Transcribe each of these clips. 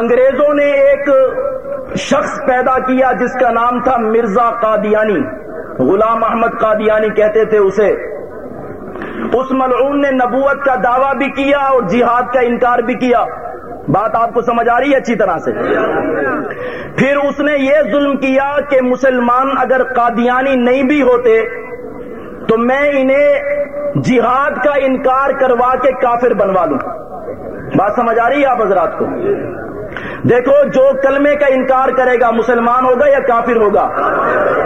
انگریزوں نے ایک شخص پیدا کیا جس کا نام تھا مرزا قادیانی، غلام احمد قادیانی کہتے تھے اسے۔ اس ملعون نے نبوت کا دعویٰ بھی کیا اور جہاد کا انکار بھی کیا۔ بات آپ کو سمجھ آ رہی ہے اچھی طرح سے۔ پھر اس نے یہ ظلم کیا کہ مسلمان اگر قادیانی نہیں بھی ہوتے تو میں انہیں جہاد کا انکار کروا کے کافر بنوا لوں۔ بات سمجھ آ رہی ہے آپ حضرات کو؟ دیکھو جو کلمے کا انکار کرے گا مسلمان ہوگا یا کافر ہوگا؟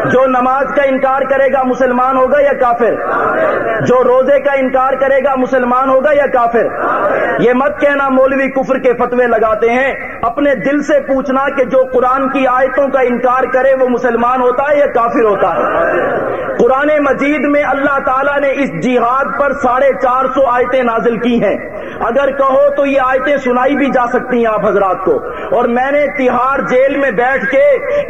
جو نماز کا انکار کرے گا مسلمان ہوگا یا کافر؟ جو روزے کا انکار کرے گا مسلمان ہوگا یا کافر؟ یہ مت کہنا مولوی کفر کے فتوے لگاتے ہیں، اپنے دل سے پوچھنا کہ جو قرآن کی آیتوں کا انکار کرے وہ مسلمان ہوتا ہے یا کافر ہوتا ہے؟ قرآن مجید میں اللہ تعالیٰ نے اس جہاد پر ساڑھے چار سو آیتیں نازل کی ہیں۔ اگر کہو تو یہ آیتیں سنائی بھی جا سکتی ہیں آپ حضرات کو۔ اور میں نے تہار جیل میں بیٹھ کے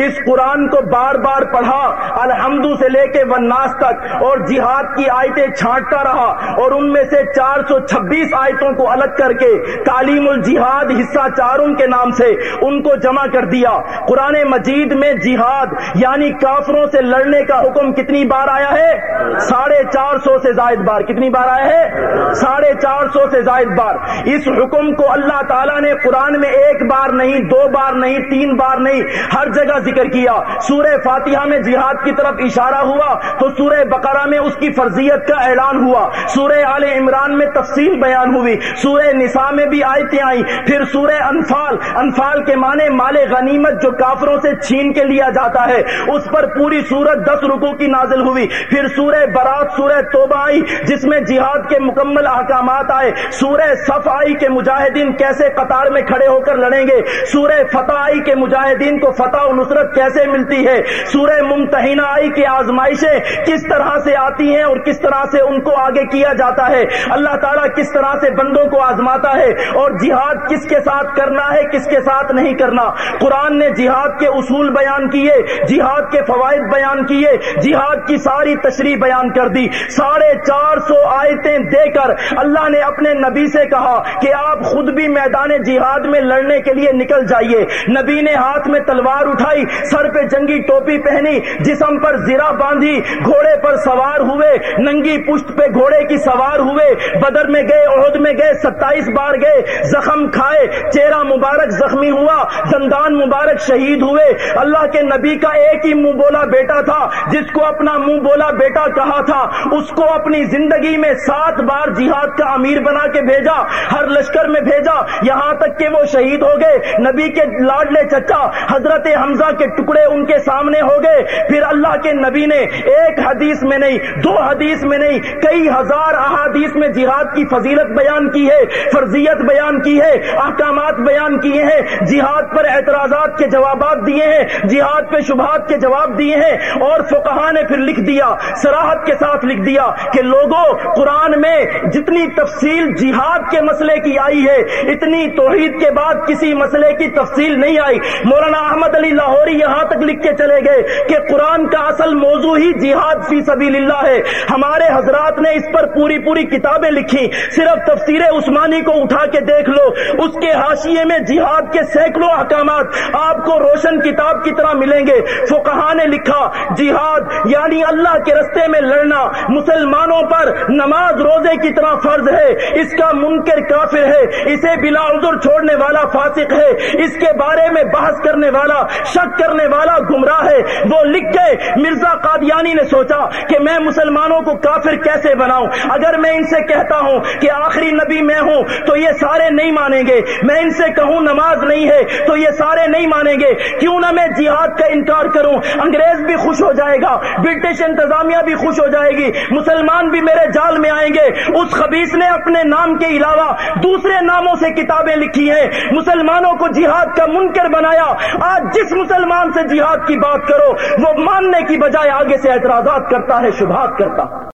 اس قرآن کو بار بار پڑھا، الحمدو سے لے کے وناس تک، اور جہاد کی آیتیں چھانٹتا رہا، اور ان میں سے چار سو چھبیس آیتوں کو الگ کر کے تعلیم الجہاد حصہ چاروں کے نام سے ان کو جمع کر دیا۔ قرآن مجید میں جہاد یعنی کافروں سے لڑنے کا حکم کتنی بار آیا ہے؟ ساڑھے چار سو سے زائد بار۔ کتنی بار آیا ہے؟ ساڑھے چار سو سے زائد بار۔ اس حکم کو اللہ تعالیٰ نے قرآن میں ایک بار نہیں، دو بار نہیں، تین بار نہیں، ہر جگہ ذکر کیا۔ سورہ فاتحہ میں جہاد کی طرف اشارہ ہوا تو سورہ بقرہ میں اس کی فرضیت کا اعلان ہوا۔ سورہ آل عمران میں تفصیل بیان ہوئی۔ سورہ نساء میں بھی آیتیں آئیں۔ پھر سورہ انفال انفال کے معنی مال غنیمت جو کافروں سے چھین کے لیا جاتا ہے، اس پر پوری سورت دس رکو کی نازل ہوئی۔ پھر سورہ برات، سورہ توبہ آئی، جس میں جہاد کے مکمل احکام احکامات آئے، سورہ صف آئی کے مجاہدین کیسے قطار میں کھڑے ہو کر لڑیں گے؟ سورہ فتح آئی کے مجاہدین کو فتح و نصرت کیسے ملتی ہے؟ سورہ ممتحینہ آئی کی آزمائشیں کس طرح سے آتی ہیں اور کس طرح سے ان کو آگے کیا جاتا ہے؟ اللہ تعالیٰ کس طرح سے بندوں کو آزماتا ہے اور جہاد کس کے ساتھ کرنا ہے، کس کے ساتھ نہیں کرنا؟ قرآن نے جہاد کے اصول بیان کیے، جہاد کے فوائد بیان کیے، جہاد کی ساری تشریح بیان کر دی۔ ساڑھے چار سو آیتیں دے کر اللہ اللہ نے اپنے نبی سے کہا کہ آپ خود بھی میدان جہاد میں لڑنے کے لیے نکل جائیے۔ نبی نے ہاتھ میں تلوار اٹھائی، سر پہ جنگی ٹوپی پہنی، جسم پر زیرہ باندھی، گھوڑے پر سوار ہوئے، ننگی پشت پہ گھوڑے کی سوار ہوئے۔ بدر میں گئے، عہد میں گئے، ستائیس بار گئے، زخم کھائے، چہرہ مبارک زخمی ہوا زندان مبارک شہید ہوئے۔ اللہ کے نبی کا ایک ہی منہ بولا بیٹا تھا، جس کو اپنا منہ بولا بیٹا کہا تھا، اس کو اپنی زندگی میں سات بار جہاد کا امیر بنا کے بھیجا، ہر لشکر میں بھیجا۔ یہاں تک کہ وہ شہید ہو گئے۔ نبی کے لاڈلے چچا، حضرت حمزہ کے ٹکڑے ان کے سامنے ہو گئے۔ پھر اللہ کے نبی نے ایک حدیث میں نہیں، دو حدیث میں نہیں، کئی ہزار احادیث میں جہاد کی فضیلت بیان کی ہے، فرضیت بیان کی ہے، احکامات بیان کیے ہیں۔ جہاد پر اعتراضات کے جوابات دیے ہیں، جہاد پہ شبہات کے جواب دیے ہیں۔ اور فقہا نے پھر لکھ دیا سراحت کے ساتھ لکھ دیا کہ لوگوں، قرآن میں جتنی تفصیل جہاد کے مسئلے کی آئی ہے، اتنی توحید کے بعد کسی مسئلے کی تفصیل نہیں آئی۔ مولانا احمد علی لاہوری یہاں تک لکھ کے چلے گئے کہ قرآن کا اصل موضوع ہی جہاد فی سبیل اللہ ہے۔ ہمارے حضرات نے اس پر پوری پوری کتابیں لکھی۔ صرف تفسیر عثمانی کو اٹھا کے دیکھ لو۔ اس کے حاشیے میں جہاد کے سینکڑوں احکامات آپ کو روشن کتاب کی طرح ملیں گے۔ فقہا نے لکھا، جہاد یعنی اللہ کے رستے میں لڑنا، مسلمانوں پر نماز روزے کی طرح فرض ہے، اس کا منکر کافر ہے، اسے بلا عذر چھوڑنے والا فاسق ہے، اس کے بارے میں بحث کرنے والا، شک کرنے والا گمراہ ہے وہ لکھ گئے مرزا قادیانی نے سوچا کہ میں مسلمانوں کو کافر کیسے بناؤں؟ اگر میں ان سے کہتا ہوں کہ آخری نبی میں ہوں تو یہ سارے نہیں مانیں گے۔ میں ان سے کہوں نماز نہیں ہے تو یہ سارے نہیں مانیں گے۔ کیوں نہ میں جہاد کا انکار کروں؟ انگریز بھی خوش ہو جائے گا، برٹش انتظامیہ بھی خوش ہو جائے گی، مسلمان بھی میرے جال میں آئیں گے۔ اس خبیص نے اپنے نام کے علاوہ دوسرے ناموں سے کتابیں لکھی ہیں۔ مسلمانوں کو جہاد کا منکر بنایا۔ آج جس مسلمان سے جہاد کی بات کرو، وہ ماننے کی بجائے آگے آگے سے اعتراضات کرتا ہے شبہات کرتا